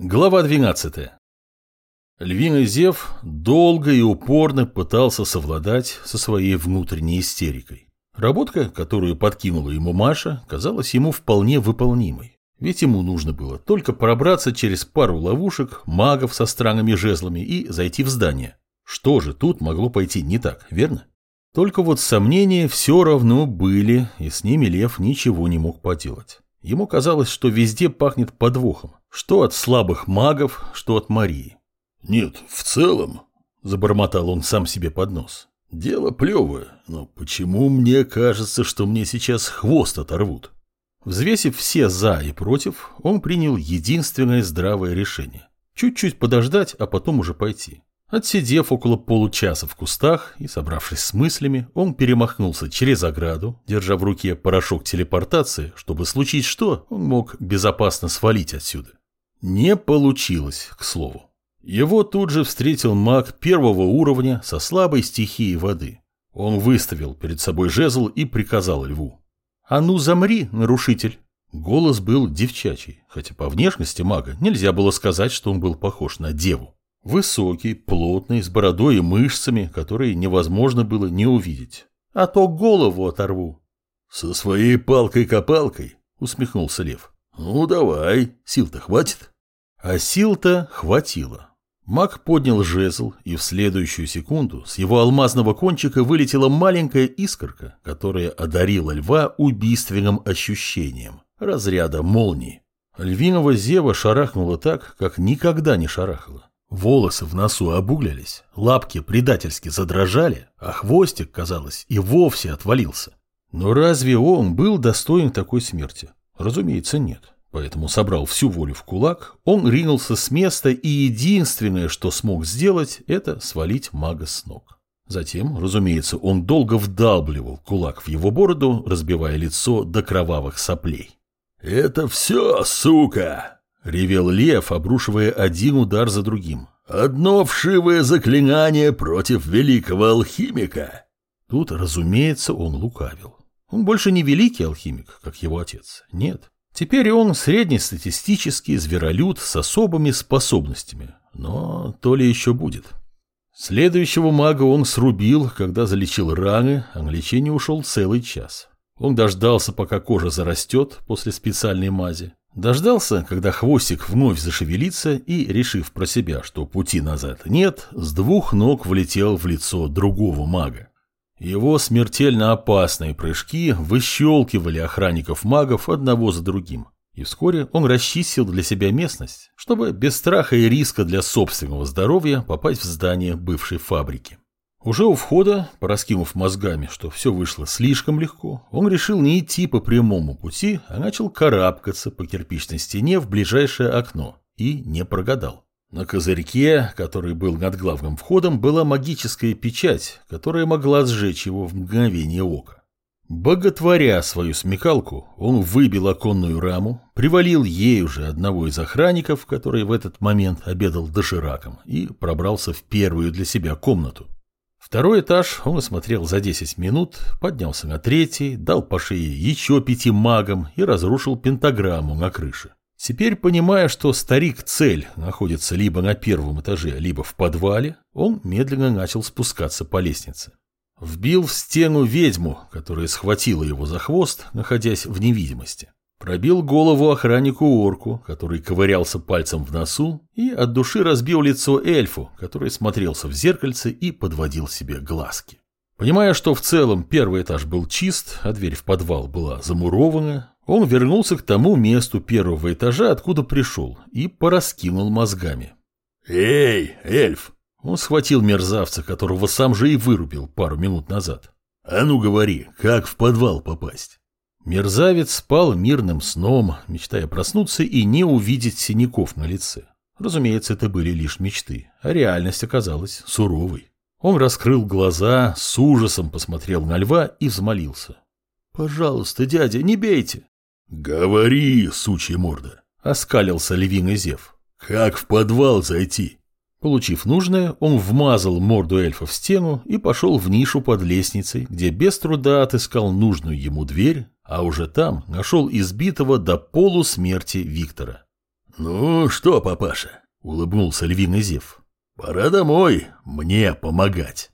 Глава 12. Львиный Зев долго и упорно пытался совладать со своей внутренней истерикой. Работка, которую подкинула ему Маша, казалась ему вполне выполнимой. Ведь ему нужно было только пробраться через пару ловушек, магов со странными жезлами и зайти в здание. Что же тут могло пойти не так, верно? Только вот сомнения все равно были, и с ними Лев ничего не мог поделать. Ему казалось, что везде пахнет подвохом. Что от слабых магов, что от Марии. «Нет, в целом», — забормотал он сам себе под нос, — «дело плевое, но почему мне кажется, что мне сейчас хвост оторвут?» Взвесив все «за» и «против», он принял единственное здравое решение. Чуть-чуть подождать, а потом уже пойти. Отсидев около получаса в кустах и собравшись с мыслями, он перемахнулся через ограду, держа в руке порошок телепортации, чтобы случить что, он мог безопасно свалить отсюда. Не получилось, к слову. Его тут же встретил маг первого уровня со слабой стихией воды. Он выставил перед собой жезл и приказал льву. «А ну замри, нарушитель!» Голос был девчачий, хотя по внешности мага нельзя было сказать, что он был похож на деву. Высокий, плотный, с бородой и мышцами, которые невозможно было не увидеть. «А то голову оторву!» «Со своей палкой-копалкой?» — усмехнулся лев. «Ну, давай, сил-то хватит?» А сил-то хватило. Маг поднял жезл, и в следующую секунду с его алмазного кончика вылетела маленькая искорка, которая одарила льва убийственным ощущением разряда молнии. Львиного зева шарахнуло так, как никогда не шарахало. Волосы в носу обуглялись, лапки предательски задрожали, а хвостик, казалось, и вовсе отвалился. Но разве он был достоин такой смерти? Разумеется, нет. Поэтому собрал всю волю в кулак, он ринулся с места, и единственное, что смог сделать, это свалить мага с ног. Затем, разумеется, он долго вдалбливал кулак в его бороду, разбивая лицо до кровавых соплей. «Это все, сука!» — ревел лев, обрушивая один удар за другим. «Одно вшивое заклинание против великого алхимика!» Тут, разумеется, он лукавил. Он больше не великий алхимик, как его отец. Нет. Теперь он среднестатистический зверолюд с особыми способностями. Но то ли еще будет. Следующего мага он срубил, когда залечил раны, а на лечение ушел целый час. Он дождался, пока кожа зарастет после специальной мази. Дождался, когда хвостик вновь зашевелится и, решив про себя, что пути назад нет, с двух ног влетел в лицо другого мага. Его смертельно опасные прыжки выщелкивали охранников магов одного за другим. И вскоре он расчистил для себя местность, чтобы без страха и риска для собственного здоровья попасть в здание бывшей фабрики. Уже у входа, пораскинув мозгами, что все вышло слишком легко, он решил не идти по прямому пути, а начал карабкаться по кирпичной стене в ближайшее окно и не прогадал. На козырьке, который был над главным входом, была магическая печать, которая могла сжечь его в мгновение ока. Боготворя свою смекалку, он выбил оконную раму, привалил ею же одного из охранников, который в этот момент обедал дошираком, и пробрался в первую для себя комнату. Второй этаж он осмотрел за 10 минут, поднялся на третий, дал по шее еще пяти магам и разрушил пентаграмму на крыше. Теперь, понимая, что старик-цель находится либо на первом этаже, либо в подвале, он медленно начал спускаться по лестнице. Вбил в стену ведьму, которая схватила его за хвост, находясь в невидимости. Пробил голову охраннику-орку, который ковырялся пальцем в носу, и от души разбил лицо эльфу, который смотрелся в зеркальце и подводил себе глазки. Понимая, что в целом первый этаж был чист, а дверь в подвал была замурована, он вернулся к тому месту первого этажа, откуда пришел, и пораскинул мозгами. «Эй, эльф!» Он схватил мерзавца, которого сам же и вырубил пару минут назад. «А ну говори, как в подвал попасть?» Мерзавец спал мирным сном, мечтая проснуться и не увидеть синяков на лице. Разумеется, это были лишь мечты, а реальность оказалась суровой. Он раскрыл глаза, с ужасом посмотрел на льва и взмолился. «Пожалуйста, дядя, не бейте!» «Говори, сучья морда!» — оскалился львиный зев. «Как в подвал зайти?» Получив нужное, он вмазал морду эльфа в стену и пошел в нишу под лестницей, где без труда отыскал нужную ему дверь, а уже там нашел избитого до полусмерти Виктора. «Ну что, папаша?» — улыбнулся львиный Зев. «Пора домой мне помогать».